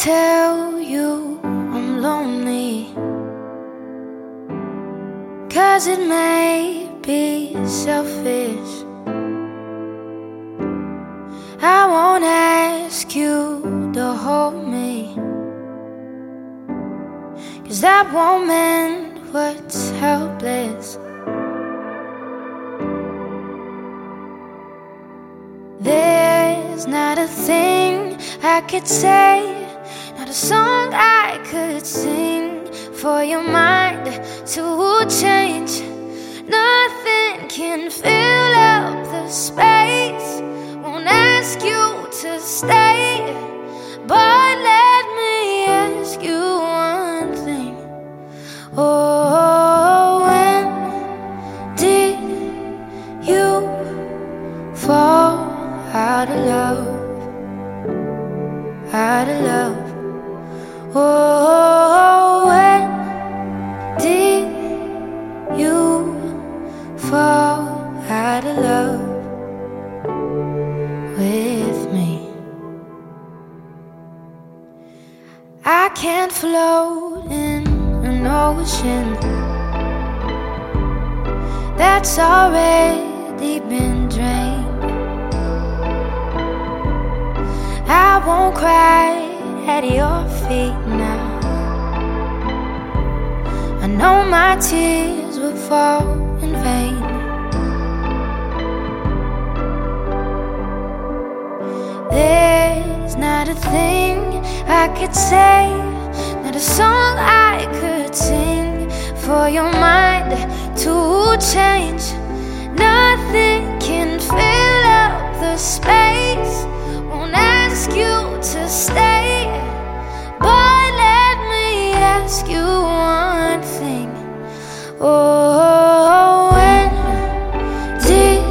tell you I'm lonely. Cause it may be selfish. I won't ask you to hold me. Cause that won't mend what's helpless. There's not a thing I could say, a song I could sing for your mind to change. Nothing can fill up the space. Won't ask you to stay, but let me ask you one thing. Oh, when did you fall out of love? Out of love. Oh, when did you fall out of love with me? I can't float in an ocean that's already been drained. I won't cry at your feet now. I know my tears will fall in vain. There's not a thing I could say, not a song I could sing for your mind Oh, when did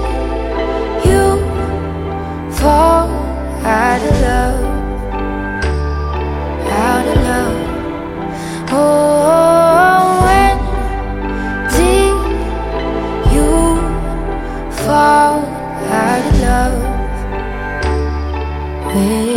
you fall out of love? Out of love. Oh, when did you fall out of love with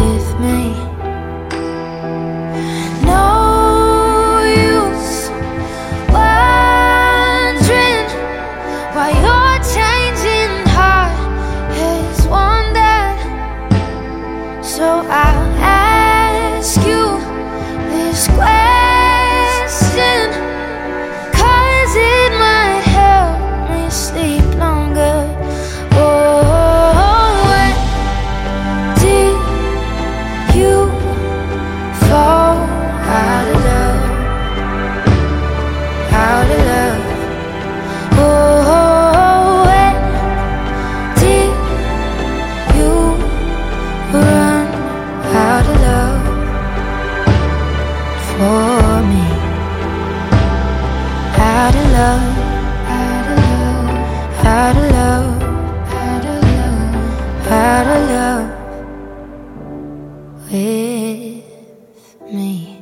So I'll Out of love, out of love, out of love, out of love with me.